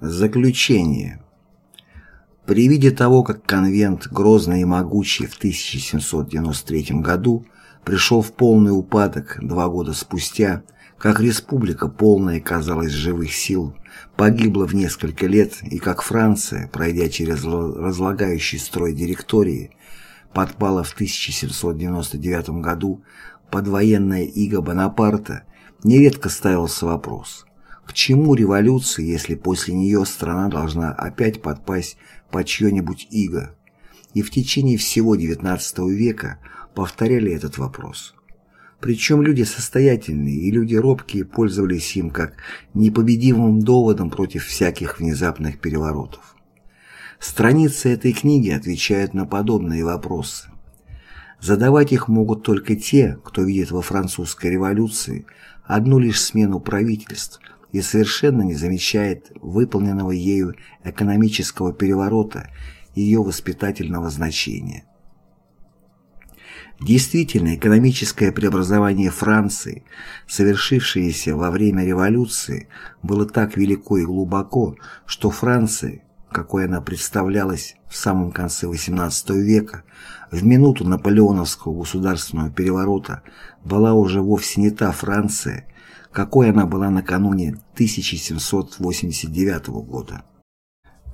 Заключение. При виде того, как конвент, грозный и могучий в 1793 году, пришел в полный упадок два года спустя, как республика, полная, казалось, живых сил, погибла в несколько лет, и как Франция, пройдя через разлагающий строй директории, подпала в 1799 году под военное иго Бонапарта, нередко ставился вопрос – к чему революция, если после нее страна должна опять подпасть под чье-нибудь иго? И в течение всего XIX века повторяли этот вопрос. Причем люди состоятельные и люди робкие пользовались им как непобедимым доводом против всяких внезапных переворотов. Страницы этой книги отвечают на подобные вопросы. Задавать их могут только те, кто видит во французской революции одну лишь смену правительств – и совершенно не замечает выполненного ею экономического переворота ее воспитательного значения. Действительно, экономическое преобразование Франции, совершившееся во время революции, было так велико и глубоко, что Франция, какой она представлялась в самом конце XVIII века, в минуту наполеоновского государственного переворота, была уже вовсе не та Франция, какой она была накануне 1789 года.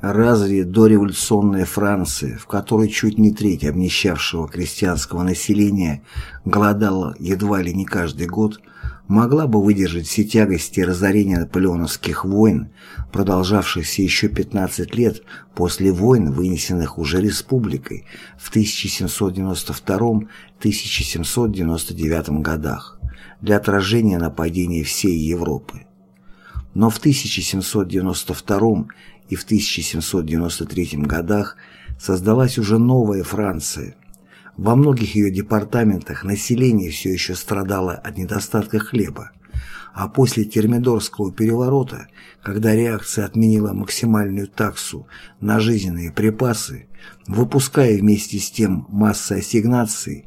Разве дореволюционная Франция, в которой чуть не треть обнищавшего крестьянского населения голодала едва ли не каждый год, могла бы выдержать все тягости разорения наполеоновских войн, продолжавшихся еще 15 лет после войн, вынесенных уже республикой в 1792-1799 годах для отражения нападений всей Европы. Но в 1792 и в 1793 годах создалась уже новая Франция. Во многих ее департаментах население все еще страдало от недостатка хлеба, а после Термидорского переворота, когда реакция отменила максимальную таксу на жизненные припасы, выпуская вместе с тем массы ассигнаций,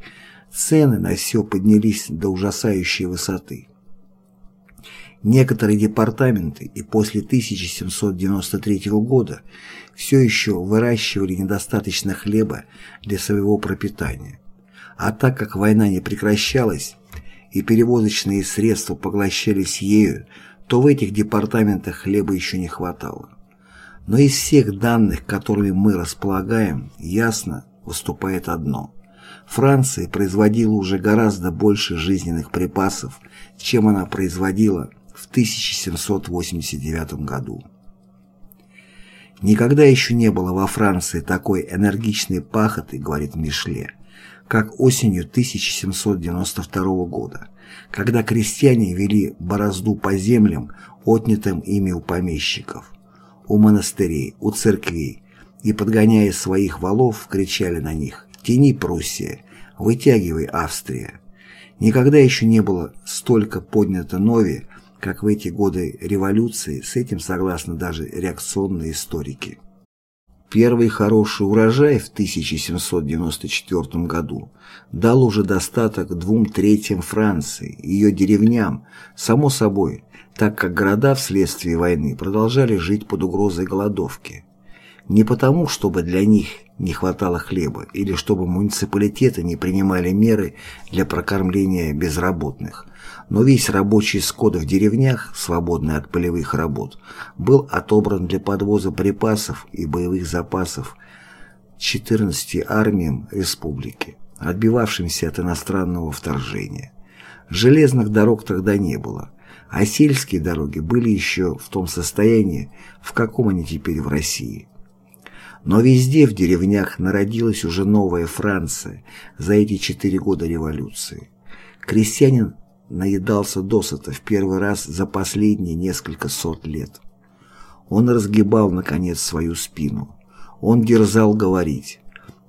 Цены на все поднялись до ужасающей высоты. Некоторые департаменты и после 1793 года все еще выращивали недостаточно хлеба для своего пропитания. А так как война не прекращалась и перевозочные средства поглощались ею, то в этих департаментах хлеба еще не хватало. Но из всех данных, которыми мы располагаем, ясно выступает одно – Франция производила уже гораздо больше жизненных припасов, чем она производила в 1789 году. Никогда еще не было во Франции такой энергичной пахоты, говорит Мишле, как осенью 1792 года, когда крестьяне вели борозду по землям, отнятым ими у помещиков, у монастырей, у церквей, и, подгоняя своих валов, кричали на них Тяни, Пруссия, вытягивай, Австрия. Никогда еще не было столько поднято нови, как в эти годы революции, с этим согласны даже реакционные историки. Первый хороший урожай в 1794 году дал уже достаток двум третьим Франции, ее деревням, само собой, так как города вследствие войны продолжали жить под угрозой голодовки. Не потому, чтобы для них не хватало хлеба или чтобы муниципалитеты не принимали меры для прокормления безработных, но весь рабочий скот в деревнях, свободный от полевых работ, был отобран для подвоза припасов и боевых запасов 14 армиям республики, отбивавшимся от иностранного вторжения. Железных дорог тогда не было, а сельские дороги были еще в том состоянии, в каком они теперь в России. Но везде в деревнях народилась уже новая Франция за эти четыре года революции. Крестьянин наедался досыта в первый раз за последние несколько сот лет. Он разгибал, наконец, свою спину. Он дерзал говорить.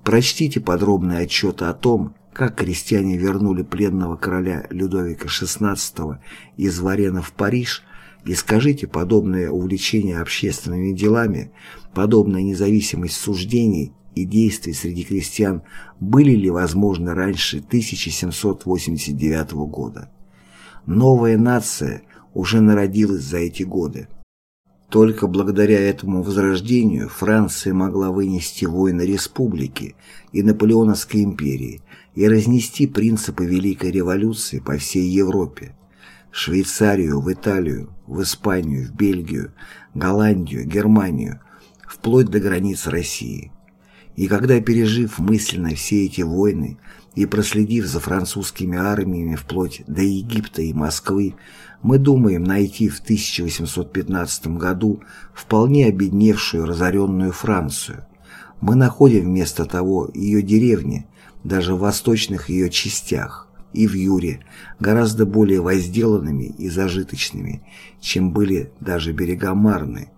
Прочтите подробный отчет о том, как крестьяне вернули пленного короля Людовика XVI из Варена в Париж и скажите, подобное увлечение общественными делами, подобная независимость суждений и действий среди крестьян были ли возможны раньше 1789 года? Новая нация уже народилась за эти годы. Только благодаря этому возрождению Франция могла вынести войны республики и Наполеоновской империи и разнести принципы Великой революции по всей Европе. Швейцарию, в Италию, в Испанию, в Бельгию, Голландию, Германию, вплоть до границ России. И когда, пережив мысленно все эти войны и проследив за французскими армиями вплоть до Египта и Москвы, мы думаем найти в 1815 году вполне обедневшую разоренную Францию. Мы находим вместо того ее деревни, даже в восточных ее частях, и в Юре, гораздо более возделанными и зажиточными, чем были даже берега Марны,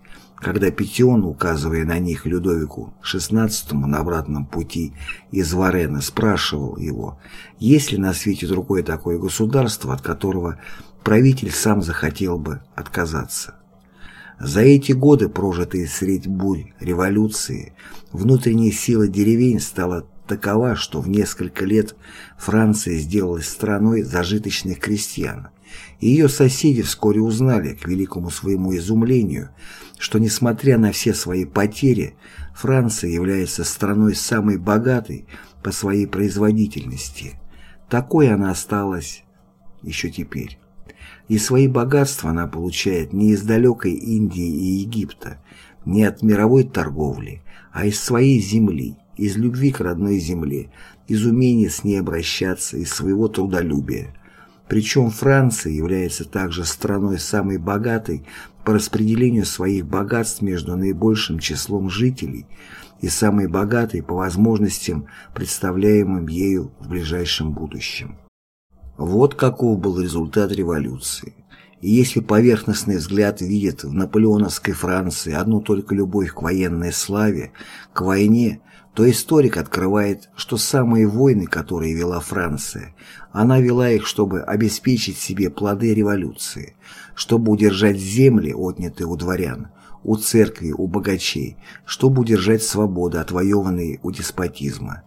когда Петион, указывая на них Людовику XVI на обратном пути из Варена, спрашивал его, есть ли на свете другое такое государство, от которого правитель сам захотел бы отказаться. За эти годы, прожитые средь бурь революции, внутренняя сила деревень стала такова, что в несколько лет Франция сделалась страной зажиточных крестьян, и ее соседи вскоре узнали, к великому своему изумлению, что, несмотря на все свои потери, Франция является страной самой богатой по своей производительности. Такой она осталась еще теперь. И свои богатства она получает не из далекой Индии и Египта, не от мировой торговли, а из своей земли, из любви к родной земле, из умения с ней обращаться, из своего трудолюбия. Причем Франция является также страной самой богатой по распределению своих богатств между наибольшим числом жителей и самой богатой по возможностям, представляемым ею в ближайшем будущем. Вот каков был результат революции. И если поверхностный взгляд видит в наполеоновской Франции одну только любовь к военной славе, к войне, то историк открывает, что самые войны, которые вела Франция, она вела их, чтобы обеспечить себе плоды революции, чтобы удержать земли, отнятые у дворян, у церкви, у богачей, чтобы удержать свободу, отвоеванные у деспотизма.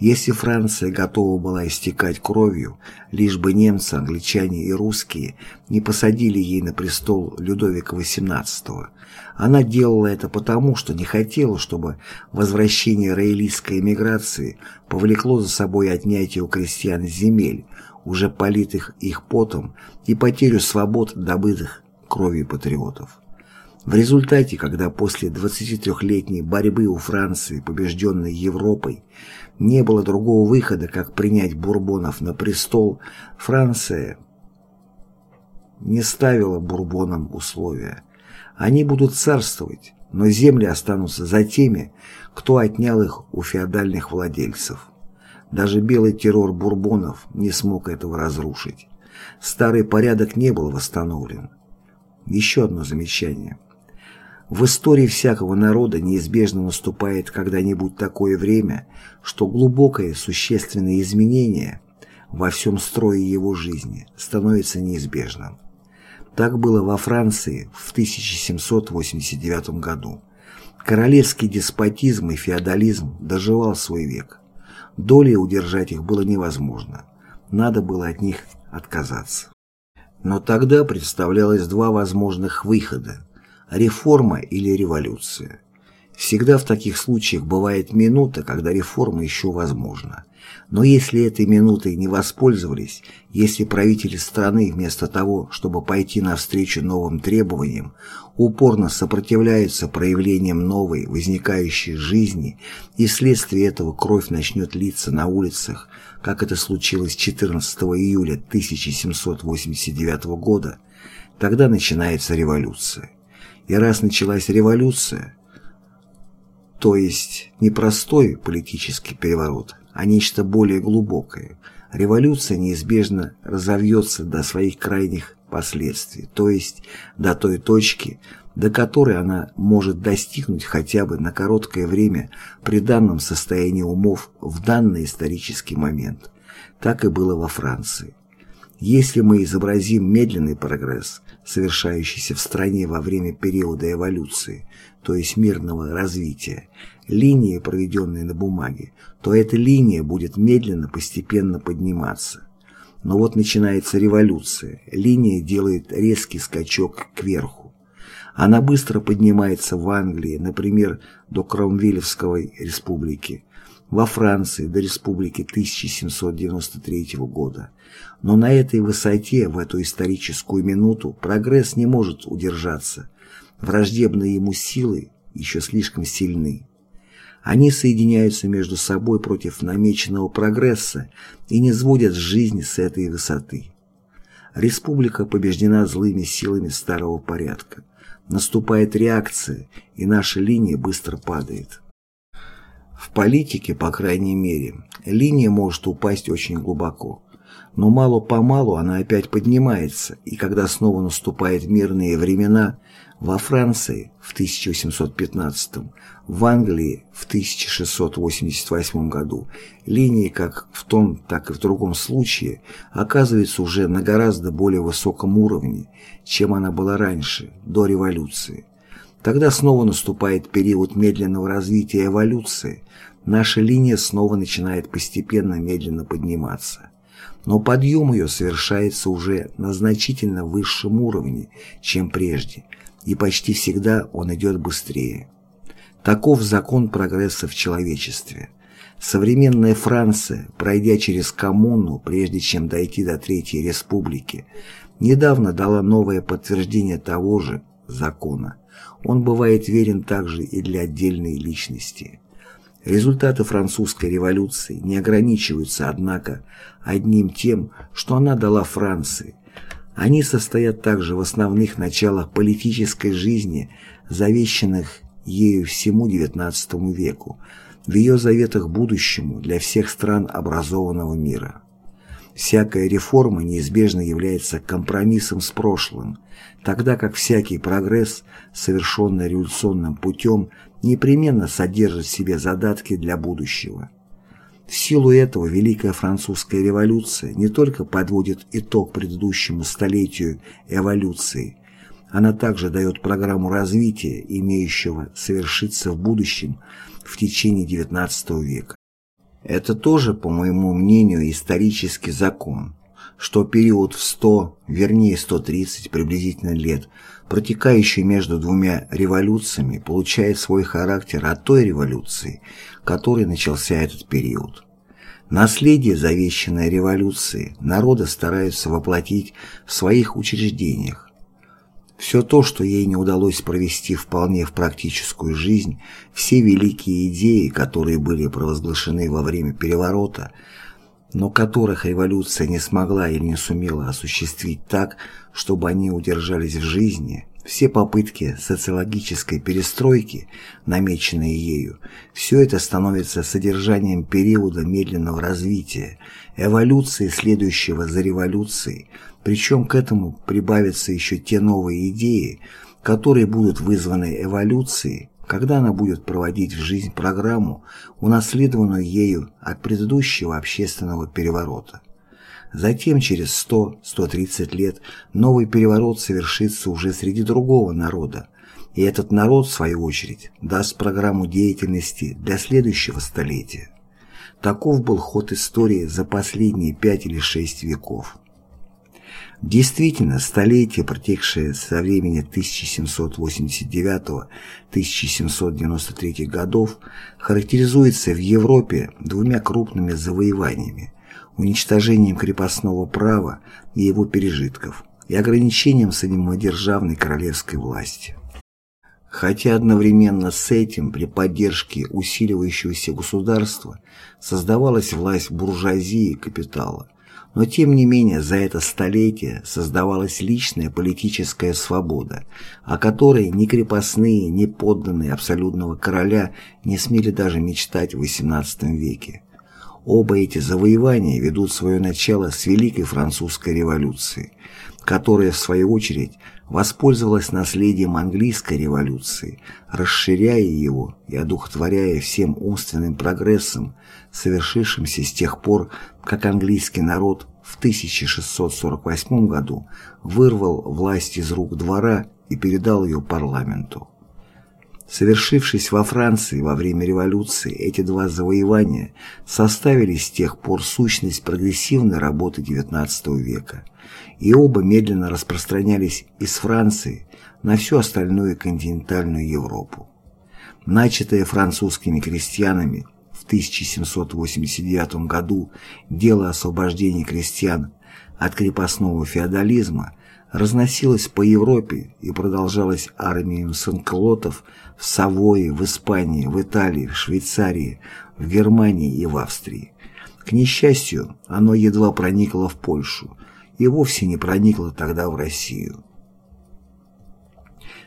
Если Франция готова была истекать кровью, лишь бы немцы, англичане и русские не посадили ей на престол Людовика XVIII, она делала это потому, что не хотела, чтобы возвращение роялистской эмиграции повлекло за собой отнятие у крестьян земель, уже политых их потом, и потерю свобод, добытых кровью патриотов. В результате, когда после 23-летней борьбы у Франции, побежденной Европой, не было другого выхода, как принять бурбонов на престол, Франция не ставила бурбонам условия. Они будут царствовать, но земли останутся за теми, кто отнял их у феодальных владельцев. Даже белый террор бурбонов не смог этого разрушить. Старый порядок не был восстановлен. Еще одно замечание. В истории всякого народа неизбежно наступает когда-нибудь такое время, что глубокое существенное изменение во всем строе его жизни становится неизбежным. Так было во Франции в 1789 году. Королевский деспотизм и феодализм доживал свой век. Долей удержать их было невозможно. Надо было от них отказаться. Но тогда представлялось два возможных выхода реформа или революция. Всегда в таких случаях бывает минута, когда реформа еще возможна. Но если этой минутой не воспользовались, если правители страны вместо того, чтобы пойти навстречу новым требованиям, упорно сопротивляются проявлениям новой, возникающей жизни, и вследствие этого кровь начнет литься на улицах, как это случилось 14 июля 1789 года, тогда начинается революция. И раз началась революция, то есть не простой политический переворот, а нечто более глубокое, революция неизбежно разовьется до своих крайних последствий, то есть до той точки, до которой она может достигнуть хотя бы на короткое время при данном состоянии умов в данный исторический момент. Так и было во Франции. Если мы изобразим медленный прогресс, совершающийся в стране во время периода эволюции, то есть мирного развития, линии, проведенные на бумаге, то эта линия будет медленно, постепенно подниматься. Но вот начинается революция, линия делает резкий скачок кверху. Она быстро поднимается в Англии, например, до Кромвелевской республики, во Франции до республики 1793 года. Но на этой высоте, в эту историческую минуту, прогресс не может удержаться. Враждебные ему силы еще слишком сильны. Они соединяются между собой против намеченного прогресса и не сводят жизни с этой высоты. Республика побеждена злыми силами старого порядка. Наступает реакция, и наша линия быстро падает. В политике, по крайней мере, линия может упасть очень глубоко. Но мало-помалу она опять поднимается, и когда снова наступают мирные времена, во Франции в 1815, в Англии в 1688 году линия как в том, так и в другом случае оказывается уже на гораздо более высоком уровне, чем она была раньше, до революции. Тогда снова наступает период медленного развития эволюции, наша линия снова начинает постепенно медленно подниматься. Но подъем ее совершается уже на значительно высшем уровне, чем прежде, и почти всегда он идет быстрее. Таков закон прогресса в человечестве. Современная Франция, пройдя через коммуну, прежде чем дойти до Третьей Республики, недавно дала новое подтверждение того же закона. Он бывает верен также и для отдельной личности. Результаты французской революции не ограничиваются, однако, одним тем, что она дала Франции. Они состоят также в основных началах политической жизни, завещанных ею всему XIX веку, в ее заветах будущему для всех стран образованного мира. Всякая реформа неизбежно является компромиссом с прошлым, тогда как всякий прогресс, совершенный революционным путем, непременно содержит в себе задатки для будущего. В силу этого Великая Французская революция не только подводит итог предыдущему столетию эволюции, она также дает программу развития, имеющего совершиться в будущем в течение XIX века. Это тоже, по моему мнению, исторический закон, что период в 100, вернее 130 приблизительно лет, протекающий между двумя революциями, получает свой характер от той революции, которой начался этот период. Наследие, завещанное революцией, народы стараются воплотить в своих учреждениях, все то, что ей не удалось провести вполне в практическую жизнь, все великие идеи, которые были провозглашены во время переворота, но которых революция не смогла или не сумела осуществить так, чтобы они удержались в жизни, все попытки социологической перестройки, намеченные ею, все это становится содержанием периода медленного развития, эволюции, следующего за революцией, причем к этому прибавятся еще те новые идеи, которые будут вызваны эволюцией, когда она будет проводить в жизнь программу, унаследованную ею от предыдущего общественного переворота. Затем через 100-130 лет новый переворот совершится уже среди другого народа, и этот народ, в свою очередь, даст программу деятельности для следующего столетия. Таков был ход истории за последние пять или шесть веков. Действительно, столетие, протекшее со времени 1789-1793 годов, характеризуется в Европе двумя крупными завоеваниями – уничтожением крепостного права и его пережитков и ограничением самодержавной королевской власти. Хотя одновременно с этим при поддержке усиливающегося государства создавалась власть буржуазии и капитала, но тем не менее за это столетие создавалась личная политическая свобода, о которой ни крепостные, ни подданные абсолютного короля не смели даже мечтать в XVIII веке. Оба эти завоевания ведут свое начало с Великой Французской революции, которая, в свою очередь, воспользовалась наследием английской революции, расширяя его и одухотворяя всем умственным прогрессом, совершившимся с тех пор, как английский народ в 1648 году вырвал власть из рук двора и передал ее парламенту. Совершившись во Франции во время революции, эти два завоевания составили с тех пор сущность прогрессивной работы XIX века, и оба медленно распространялись из Франции на всю остальную континентальную Европу. Начатое французскими крестьянами в 1789 году дело освобождения крестьян от крепостного феодализма разносилось по Европе и продолжалось армией санкелотов в Савое, в Испании, в Италии, в Швейцарии, в Германии и в Австрии. К несчастью, оно едва проникло в Польшу и вовсе не проникло тогда в Россию.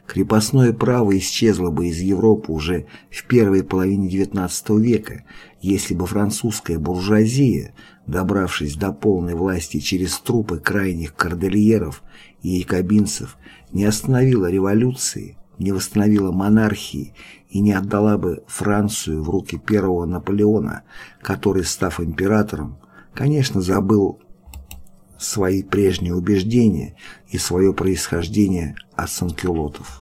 Крепостное право исчезло бы из Европы уже в первой половине XIX века, если бы французская буржуазия, добравшись до полной власти через трупы крайних кордельеров и якобинцев, не остановила революции, не восстановила монархии и не отдала бы Францию в руки первого Наполеона, который, став императором, конечно, забыл свои прежние убеждения и свое происхождение от санкюлотов.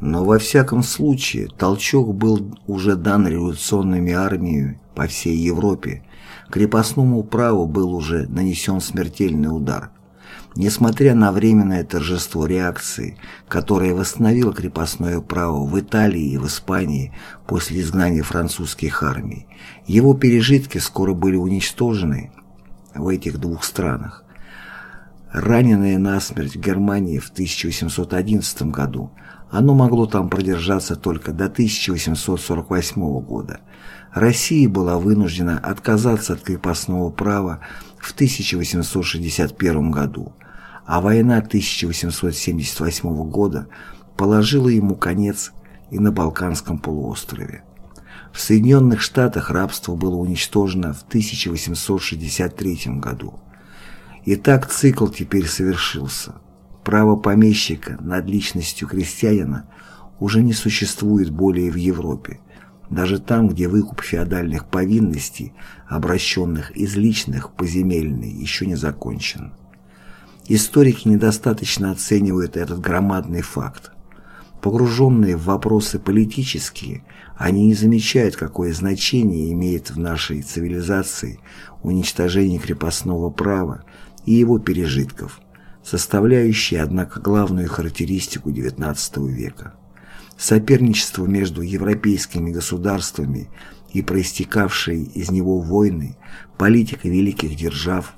Но во всяком случае толчок был уже дан революционными армиями по всей Европе, крепостному праву был уже нанесен смертельный удар. Несмотря на временное торжество реакции, которое восстановило крепостное право в Италии и в Испании после изгнания французских армий, его пережитки скоро были уничтожены в этих двух странах. Раненое насмерть в Германии в 1811 году, оно могло там продержаться только до 1848 года. Россия была вынуждена отказаться от крепостного права в 1861 году, а война 1878 года положила ему конец и на Балканском полуострове. В Соединенных Штатах рабство было уничтожено в 1863 году. Итак, цикл теперь совершился. Право помещика над личностью крестьянина уже не существует более в Европе, даже там, где выкуп феодальных повинностей, обращенных из личных поземельный, еще не закончен. Историки недостаточно оценивают этот громадный факт. Погруженные в вопросы политические, они не замечают, какое значение имеет в нашей цивилизации уничтожение крепостного права и его пережитков, составляющие, однако, главную характеристику XIX века. Соперничество между европейскими государствами и проистекавшие из него войны, политика великих держав,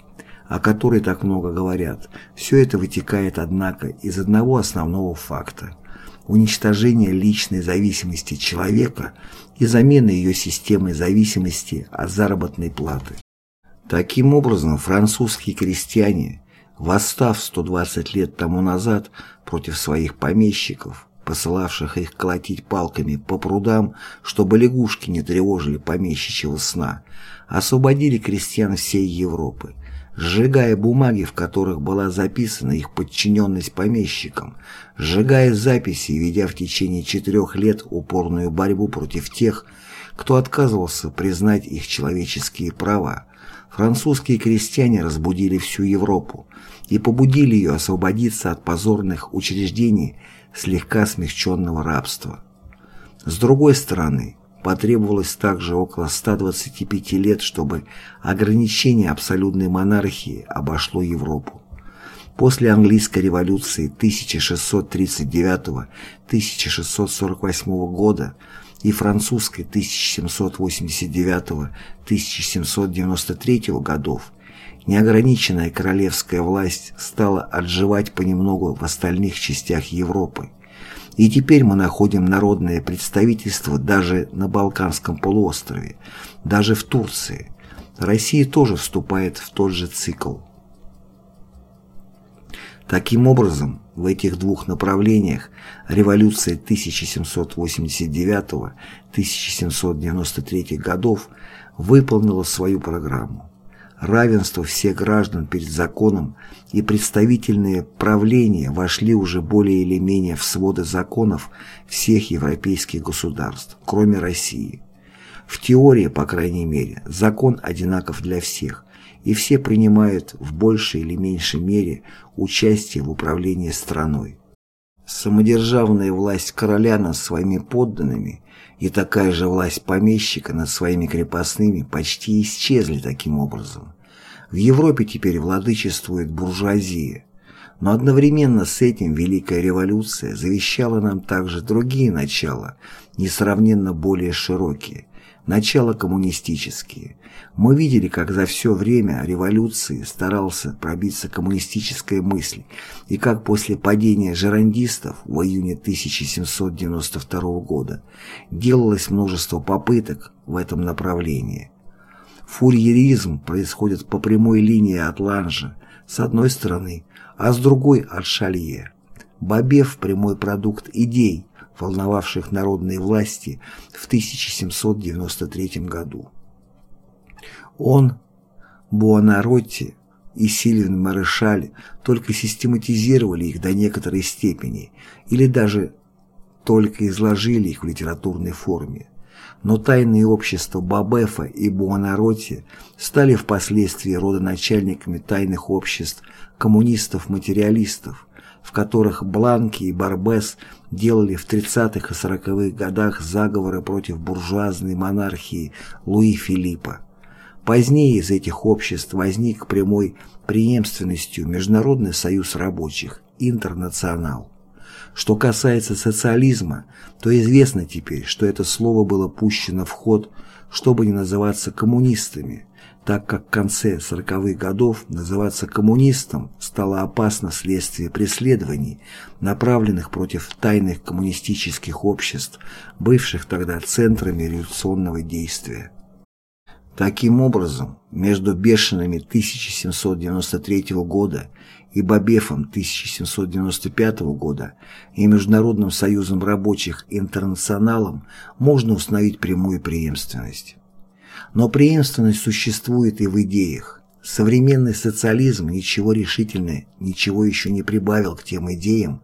о которой так много говорят, все это вытекает, однако, из одного основного факта – уничтожения личной зависимости человека и замены ее системой зависимости от заработной платы. Таким образом, французские крестьяне, восстав 120 лет тому назад против своих помещиков, посылавших их колотить палками по прудам, чтобы лягушки не тревожили помещичьего сна, освободили крестьян всей Европы, сжигая бумаги, в которых была записана их подчиненность помещикам, сжигая записи и ведя в течение четырех лет упорную борьбу против тех, кто отказывался признать их человеческие права, французские крестьяне разбудили всю Европу и побудили ее освободиться от позорных учреждений слегка смягченного рабства. С другой стороны, потребовалось также около 125 лет, чтобы ограничение абсолютной монархии обошло Европу. После английской революции 1639-1648 года и французской 1789-1793 годов, неограниченная королевская власть стала отживать понемногу в остальных частях Европы. И теперь мы находим народное представительство даже на Балканском полуострове, даже в Турции. Россия тоже вступает в тот же цикл. Таким образом, в этих двух направлениях революция 1789-1793 годов выполнила свою программу. Равенство всех граждан перед законом и представительные правления вошли уже более или менее в своды законов всех европейских государств, кроме России. В теории, по крайней мере, закон одинаков для всех, и все принимают в большей или меньшей мере участие в управлении страной. Самодержавная власть короля над своими подданными и такая же власть помещика над своими крепостными почти исчезли таким образом. В Европе теперь владычествует буржуазия, Но одновременно с этим Великая Революция завещала нам также другие начала, несравненно более широкие, начала коммунистические. Мы видели, как за все время революции старался пробиться коммунистическая мысль, и как после падения жерандистов в июне 1792 года делалось множество попыток в этом направлении. Фурьеризм происходит по прямой линии от Ланжа, с одной стороны, а с другой от Шалье. Бабев – прямой продукт идей, волновавших народные власти в 1793 году. Он, Буонаротти и Сильвин Марешаль только систематизировали их до некоторой степени или даже только изложили их в литературной форме. Но тайные общества Бабефа и Буонаротти стали впоследствии родоначальниками тайных обществ коммунистов-материалистов, в которых Бланки и Барбес делали в 30-х и 40-х годах заговоры против буржуазной монархии Луи Филиппа. Позднее из этих обществ возник прямой преемственностью Международный союз рабочих, Интернационал. Что касается социализма, то известно теперь, что это слово было пущено в ход, чтобы не называться коммунистами, так как в конце 40-х годов называться коммунистом стало опасно вследствие преследований, направленных против тайных коммунистических обществ, бывших тогда центрами революционного действия. Таким образом, между бешеными 1793 года и Бабефом 1795 года и Международным союзом рабочих интернационалом можно установить прямую преемственность. Но преемственность существует и в идеях. Современный социализм ничего решительно, ничего еще не прибавил к тем идеям,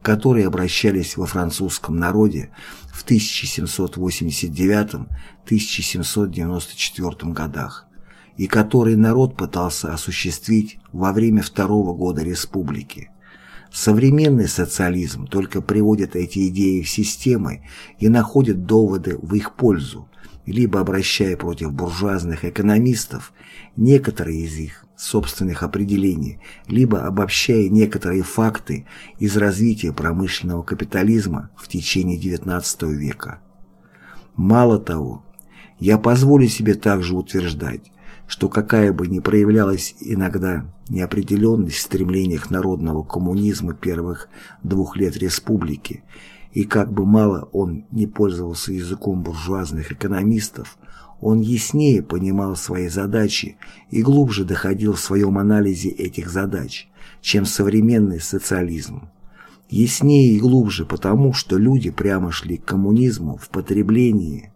которые обращались во французском народе в 1789-1794 годах и которые народ пытался осуществить во время второго года республики. Современный социализм только приводит эти идеи в системы и находит доводы в их пользу, либо обращая против буржуазных экономистов некоторые из их собственных определений, либо обобщая некоторые факты из развития промышленного капитализма в течение XIX века. Мало того, я позволю себе также утверждать, что какая бы ни проявлялась иногда неопределенность в стремлениях народного коммунизма первых двух лет республики, и как бы мало он не пользовался языком буржуазных экономистов, он яснее понимал свои задачи и глубже доходил в своем анализе этих задач, чем современный социализм. Яснее и глубже потому, что люди прямо шли к коммунизму в потреблении,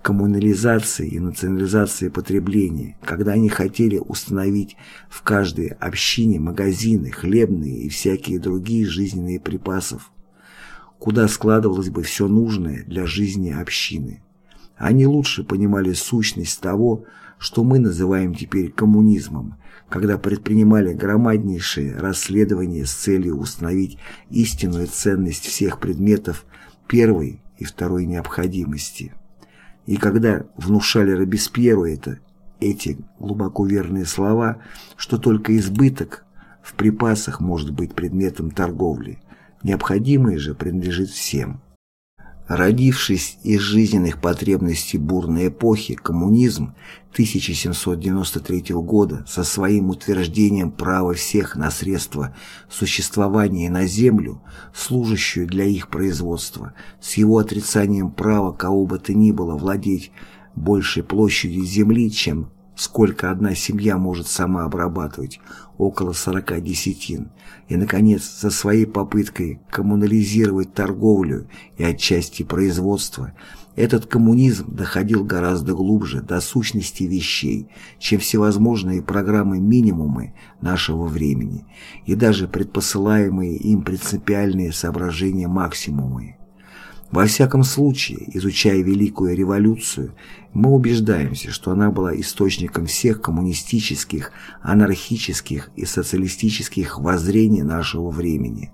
коммунализации и национализации потребления, когда они хотели установить в каждой общине магазины, хлебные и всякие другие жизненные припасов, куда складывалось бы все нужное для жизни общины. Они лучше понимали сущность того, что мы называем теперь коммунизмом, когда предпринимали громаднейшие расследования с целью установить истинную ценность всех предметов первой и второй необходимости. И когда внушали Робеспьеру это, эти глубоко верные слова, что только избыток в припасах может быть предметом торговли – Необходимое же принадлежит всем. Родившись из жизненных потребностей бурной эпохи, коммунизм 1793 года со своим утверждением права всех на средства существования на землю, служащую для их производства, с его отрицанием права кого бы то ни было владеть большей площадью земли, чем сколько одна семья может сама обрабатывать, около 40 десятин, и, наконец, со своей попыткой коммунализировать торговлю и отчасти производство, этот коммунизм доходил гораздо глубже до сущности вещей, чем всевозможные программы-минимумы нашего времени и даже предпосылаемые им принципиальные соображения максимумы. Во всяком случае, изучая Великую революцию, мы убеждаемся, что она была источником всех коммунистических, анархических и социалистических воззрений нашего времени.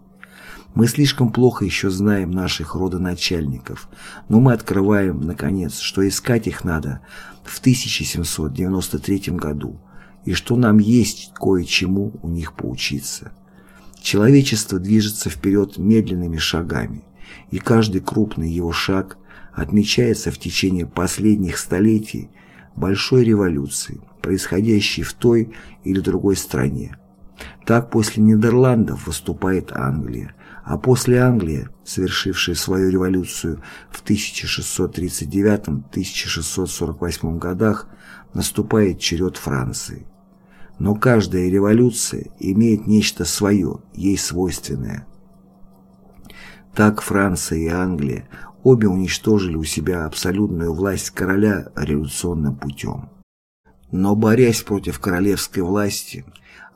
Мы слишком плохо еще знаем наших родоначальников, но мы открываем, наконец, что искать их надо в 1793 году, и что нам есть кое-чему у них поучиться. Человечество движется вперед медленными шагами, и каждый крупный его шаг отмечается в течение последних столетий большой революцией, происходящей в той или другой стране. Так после Нидерландов выступает Англия, а после Англии, совершившая свою революцию в 1639-1648 годах, наступает черед Франции. Но каждая революция имеет нечто свое, ей свойственное. Так Франция и Англия обе уничтожили у себя абсолютную власть короля революционным путем. Но борясь против королевской власти,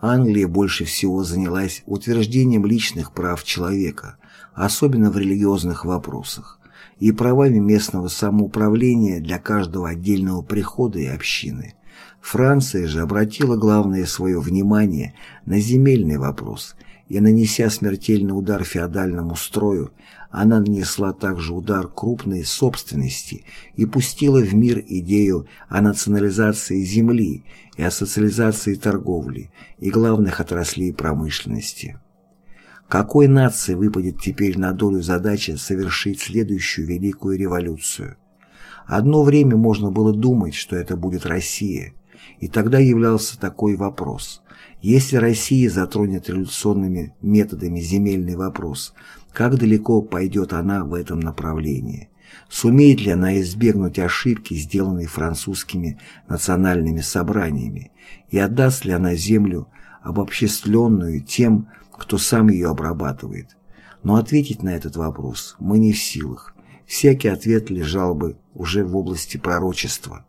Англия больше всего занялась утверждением личных прав человека, особенно в религиозных вопросах, и правами местного самоуправления для каждого отдельного прихода и общины. Франция же обратила главное свое внимание на земельный вопрос и, нанеся смертельный удар феодальному строю, она нанесла также удар крупной собственности и пустила в мир идею о национализации земли и о социализации торговли и главных отраслей промышленности. Какой нации выпадет теперь на долю задача совершить следующую великую революцию? Одно время можно было думать, что это будет Россия, и тогда являлся такой вопрос. Если Россия затронет революционными методами земельный вопрос, как далеко пойдет она в этом направлении? Сумеет ли она избегнуть ошибки, сделанной французскими национальными собраниями, и отдаст ли она землю, обобществленную тем, кто сам ее обрабатывает? Но ответить на этот вопрос мы не в силах. Всякий ответ лежал бы уже в области пророчества.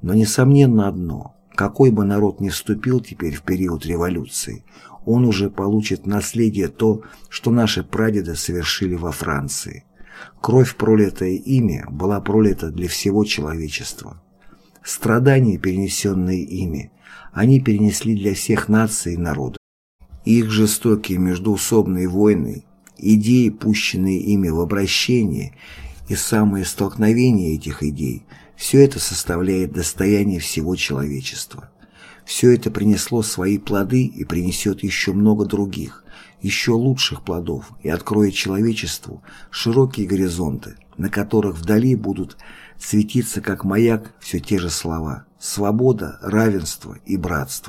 Но несомненно одно – какой бы народ ни вступил теперь в период революции, он уже получит наследие то, что наши прадеды совершили во Франции. Кровь, пролитая ими, была пролита для всего человечества. Страдания, перенесенные ими, они перенесли для всех наций и народов. Их жестокие междуусобные войны, идеи, пущенные ими в обращение, и самое столкновение этих идей – все это составляет достояние всего человечества. Все это принесло свои плоды и принесет еще много других, еще лучших плодов и откроет человечеству широкие горизонты, на которых вдали будут светиться как маяк все те же слова «свобода», «равенство» и «братство».